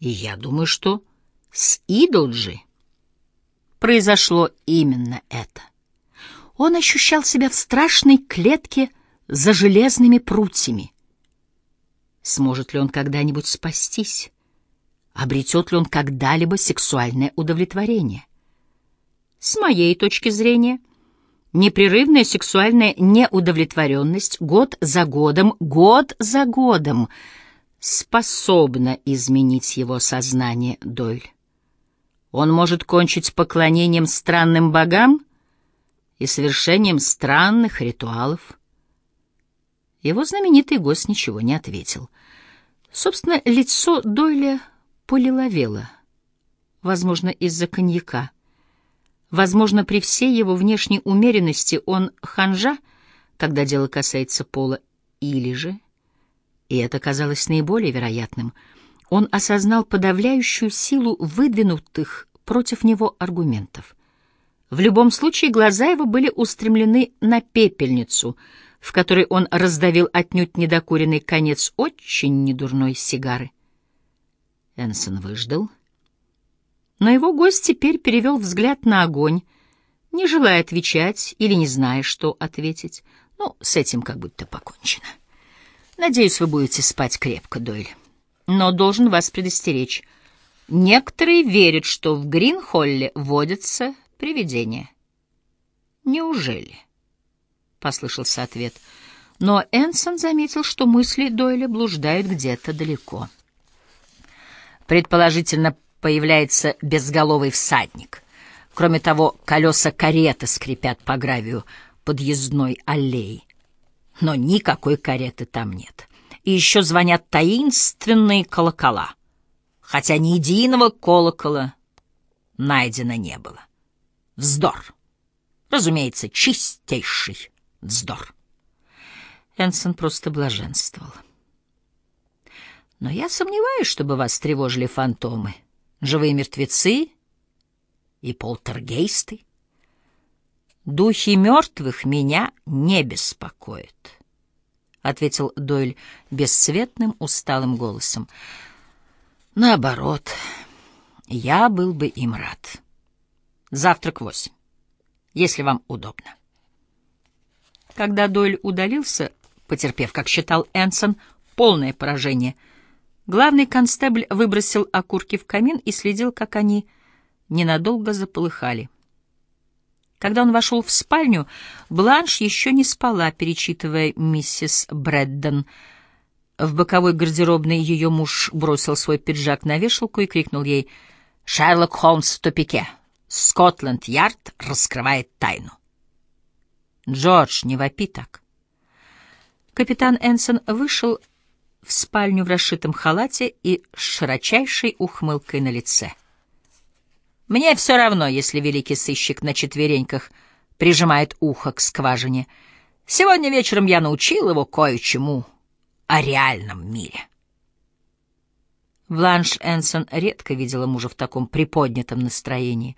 И я думаю, что с Идолджи произошло именно это. Он ощущал себя в страшной клетке за железными прутьями. Сможет ли он когда-нибудь спастись? Обретет ли он когда-либо сексуальное удовлетворение? С моей точки зрения, непрерывная сексуальная неудовлетворенность год за годом, год за годом способна изменить его сознание, Дойль. Он может кончить поклонением странным богам и совершением странных ритуалов. Его знаменитый гость ничего не ответил. Собственно, лицо Дойля полиловело, возможно, из-за коньяка. Возможно, при всей его внешней умеренности он ханжа, когда дело касается пола, или же, и это казалось наиболее вероятным, он осознал подавляющую силу выдвинутых против него аргументов. В любом случае глаза его были устремлены на пепельницу, в которой он раздавил отнюдь недокуренный конец очень недурной сигары. Энсон выждал — но его гость теперь перевел взгляд на огонь, не желая отвечать или не зная, что ответить. Ну, с этим как будто покончено. Надеюсь, вы будете спать крепко, Дойль. Но должен вас предостеречь. Некоторые верят, что в Гринхолле водятся привидения. Неужели? Послышался ответ. Но Энсон заметил, что мысли Дойля блуждают где-то далеко. Предположительно, появляется безголовый всадник. Кроме того, колеса кареты скрипят по гравию подъездной аллеи. Но никакой кареты там нет. И еще звонят таинственные колокола, хотя ни единого колокола найдено не было. Вздор. Разумеется, чистейший вздор. Энсон просто блаженствовал. Но я сомневаюсь, чтобы вас тревожили фантомы живые мертвецы и полтергейсты. Духи мертвых меня не беспокоят, — ответил Дойль бесцветным усталым голосом. Наоборот, я был бы им рад. Завтрак восемь, если вам удобно. Когда Дойль удалился, потерпев, как считал Энсон, полное поражение — Главный констебль выбросил окурки в камин и следил, как они ненадолго заполыхали. Когда он вошел в спальню, Бланш еще не спала, перечитывая миссис Брэддон. В боковой гардеробной ее муж бросил свой пиджак на вешалку и крикнул ей «Шерлок Холмс в тупике! Скотланд-Ярд раскрывает тайну!» «Джордж, не вопи так!» Капитан Энсон вышел в спальню в расшитом халате и с широчайшей ухмылкой на лице. Мне все равно, если великий сыщик на четвереньках прижимает ухо к скважине. Сегодня вечером я научил его кое-чему о реальном мире. Бланш Энсон редко видела мужа в таком приподнятом настроении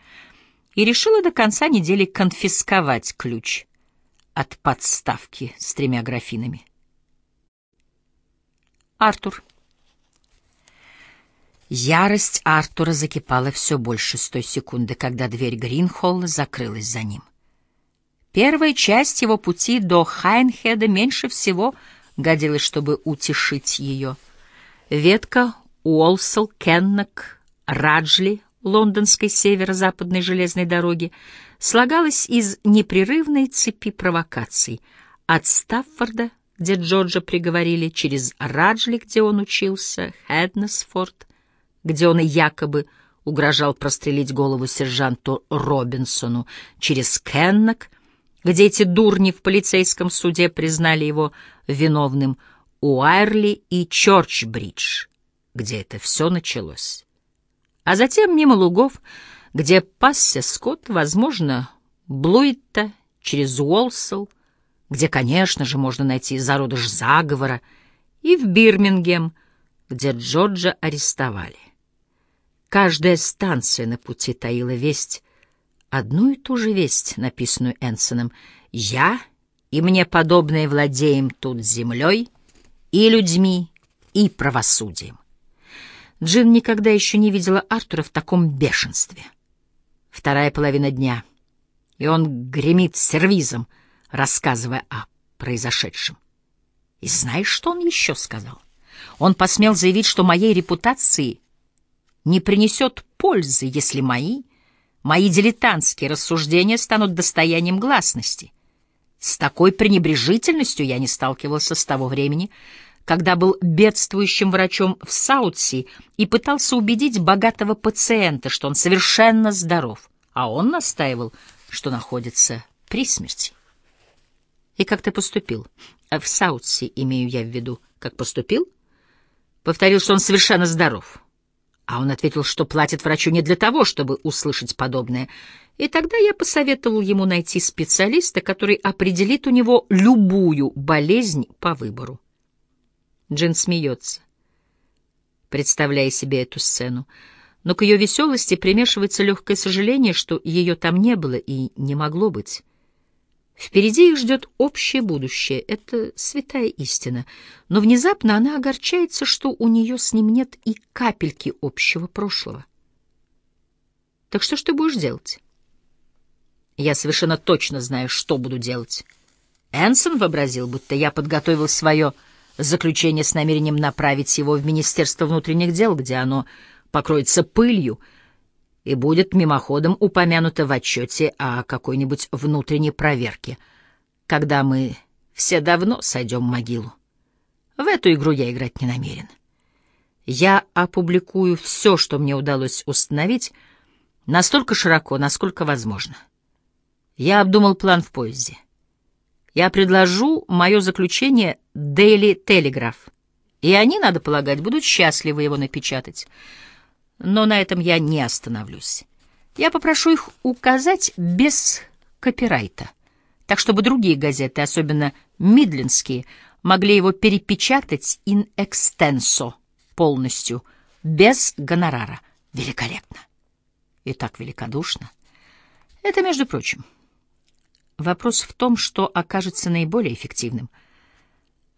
и решила до конца недели конфисковать ключ от подставки с тремя графинами. Артур. Ярость Артура закипала все больше с той секунды, когда дверь Гринхолла закрылась за ним. Первая часть его пути до Хайнхеда меньше всего годилась, чтобы утешить ее. Ветка Уолсел, Кеннок, Раджли лондонской северо-западной железной дороги слагалась из непрерывной цепи провокаций от Стаффорда где Джорджа приговорили, через Раджли, где он учился, Хеднесфорд, где он якобы угрожал прострелить голову сержанту Робинсону, через Кеннок, где эти дурни в полицейском суде признали его виновным, Уайрли и Чорчбридж, где это все началось. А затем мимо лугов, где пасся скот, возможно, Блуитта, через Уолсел, где, конечно же, можно найти зародыш заговора, и в Бирмингем, где Джорджа арестовали. Каждая станция на пути таила весть, одну и ту же весть, написанную Энсоном. «Я и мне подобные владеем тут землей и людьми и правосудием». Джин никогда еще не видела Артура в таком бешенстве. Вторая половина дня, и он гремит сервизом, рассказывая о произошедшем. И знаешь, что он еще сказал? Он посмел заявить, что моей репутации не принесет пользы, если мои, мои дилетантские рассуждения станут достоянием гласности. С такой пренебрежительностью я не сталкивался с того времени, когда был бедствующим врачом в Саутси и пытался убедить богатого пациента, что он совершенно здоров, а он настаивал, что находится при смерти. И как ты поступил? В Саутси, имею я в виду. Как поступил? Повторил, что он совершенно здоров. А он ответил, что платит врачу не для того, чтобы услышать подобное. И тогда я посоветовал ему найти специалиста, который определит у него любую болезнь по выбору. Джин смеется, представляя себе эту сцену, но к ее веселости примешивается легкое сожаление, что ее там не было и не могло быть. Впереди их ждет общее будущее, это святая истина, но внезапно она огорчается, что у нее с ним нет и капельки общего прошлого. Так что ж ты будешь делать? Я совершенно точно знаю, что буду делать. Энсон вообразил, будто я подготовил свое заключение с намерением направить его в Министерство внутренних дел, где оно покроется пылью и будет мимоходом упомянуто в отчете о какой-нибудь внутренней проверке, когда мы все давно сойдем в могилу. В эту игру я играть не намерен. Я опубликую все, что мне удалось установить, настолько широко, насколько возможно. Я обдумал план в поезде. Я предложу мое заключение Daily Telegraph, и они, надо полагать, будут счастливы его напечатать. Но на этом я не остановлюсь. Я попрошу их указать без копирайта, так чтобы другие газеты, особенно мидлинские, могли его перепечатать in extenso полностью, без гонорара. Великолепно. И так великодушно. Это, между прочим, Вопрос в том, что окажется наиболее эффективным.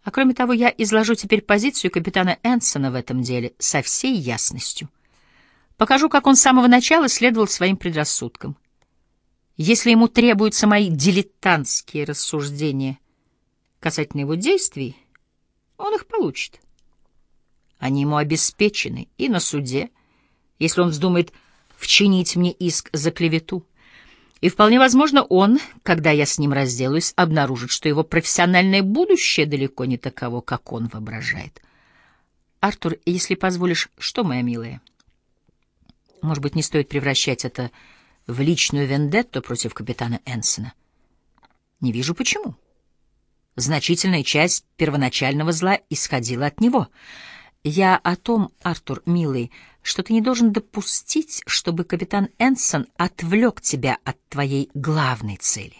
А кроме того, я изложу теперь позицию капитана Энсона в этом деле со всей ясностью. Покажу, как он с самого начала следовал своим предрассудкам. Если ему требуются мои дилетантские рассуждения касательно его действий, он их получит. Они ему обеспечены и на суде, если он вздумает вчинить мне иск за клевету. И вполне возможно, он, когда я с ним разделаюсь, обнаружит, что его профессиональное будущее далеко не таково, как он воображает. Артур, если позволишь, что, моя милая? Может быть, не стоит превращать это в личную вендетту против капитана Энсона? Не вижу почему. Значительная часть первоначального зла исходила от него — я о том, Артур, милый, что ты не должен допустить, чтобы капитан Энсон отвлек тебя от твоей главной цели.